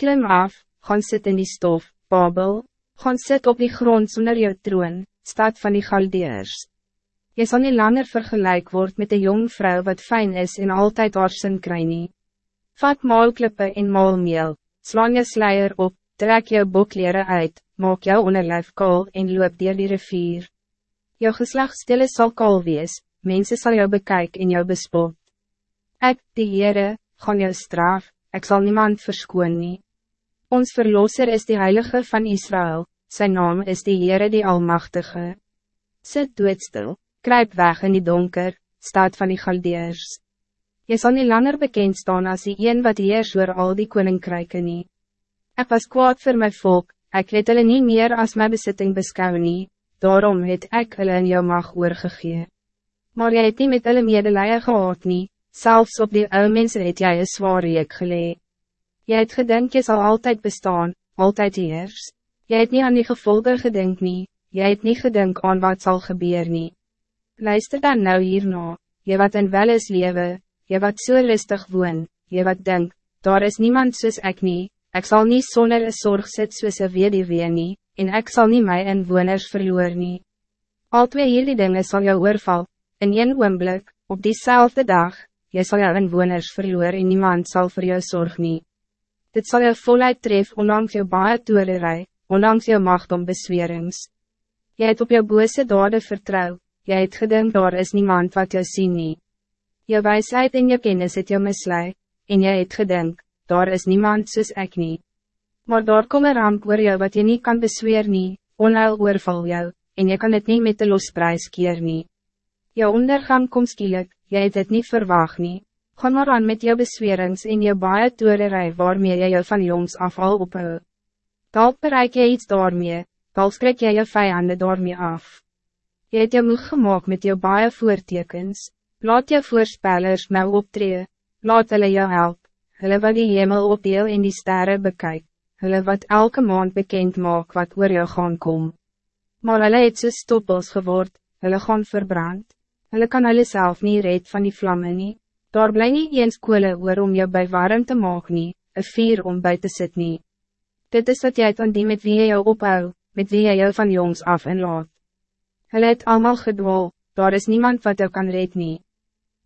Klim af, gaan sit in die stof, Babel, gaan sit op die grond zonder jou troon, stad van die Galdeers. Je zal niet langer vergelijk worden met de jong vrouw wat fijn is en altijd haar sin kry nie. Vat maalklippe en maalmeel, slaan je sluier op, trek jou bokleren uit, maak jou onderlijf kool en loop dier die rivier. Jou geslagstille sal kool wees, mensen zal jou bekijken en jou bespot. Ik, die Heere, gaan jou straf, ik zal niemand verskoon nie. Ons verlosser is die Heilige van Israël, zijn naam is die Heere die Almachtige. Sit doodstil, kruip weg in die donker, staat van die Galdeers. Je zal niet langer bekend staan als die een wat heers oor al die koninkryke nie. Ek was kwaad voor mijn volk, ik het hulle nie meer als mijn bezitting beskou nie, daarom het ek hulle in jou mag oorgegee. Maar jy het nie met hulle medelije gehad nie, Zelfs op die oude mensen het jij een zwaar reek gelee. Jy het gedink jy sal altijd bestaan, altijd eers. Jy het niet aan die gevolgen gedink nie, jy het niet gedink aan wat zal gebeuren nie. Luister dan nou hierna, jy wat in wel is lewe, jy wat so rustig woon, jy wat denk, daar is niemand soos ek nie, ek sal nie sonder een zorg sit soos een wediwee nie, en ek sal nie my inwoners verloor nie. Al twee hierdie dinge sal jou oorval, in een oomblik, op diezelfde dag, jy sal jou inwoners verloor en niemand zal voor jou zorg nie. Dit zal jou voluit tref ondanks jou baie toererij, ondanks jou macht om beswerings. Jy het op jou bose dade vertrouw, jy het gedink daar is niemand wat jou sien nie. Jou wijsheid en jou kennis het jou mislui, en jy het gedink, daar is niemand soos ek nie. Maar daar kom een ramp oor jou wat je niet kan besweer nie, onheil oorval jou, en je kan het niet met de losprijs keer nie. Jou ondergang kom skielik, jy het het niet verwacht nie. Ga maar aan met jou beswerings en jou baie toererij waarmee jy jou van jongs af al ophou. Dalk bereik jy iets daarmee, dalk skrik jy jou vijanden daarmee af. Jy het jou moeg gemaakt met jou baie voortekens, laat jou voorspellers nou optree, laat hulle jou help, hulle wat die hemel opdeel en die sterren bekyk, hulle wat elke maand bekend maak wat oor jou gaan kom. Maar hulle het so stoppels geword, hulle gaan verbrand. Hulle kan hulle self nie red van die vlammen nie. Daar bly nie eens koele oor om jou bij warm te maak nie, een vier om bij te sit nie. Dit is wat jy het aan die met wie jy jou ophou, met wie jy jou van jongs af en laat. Hulle het allemaal gedwol, daar is niemand wat jou kan red nie.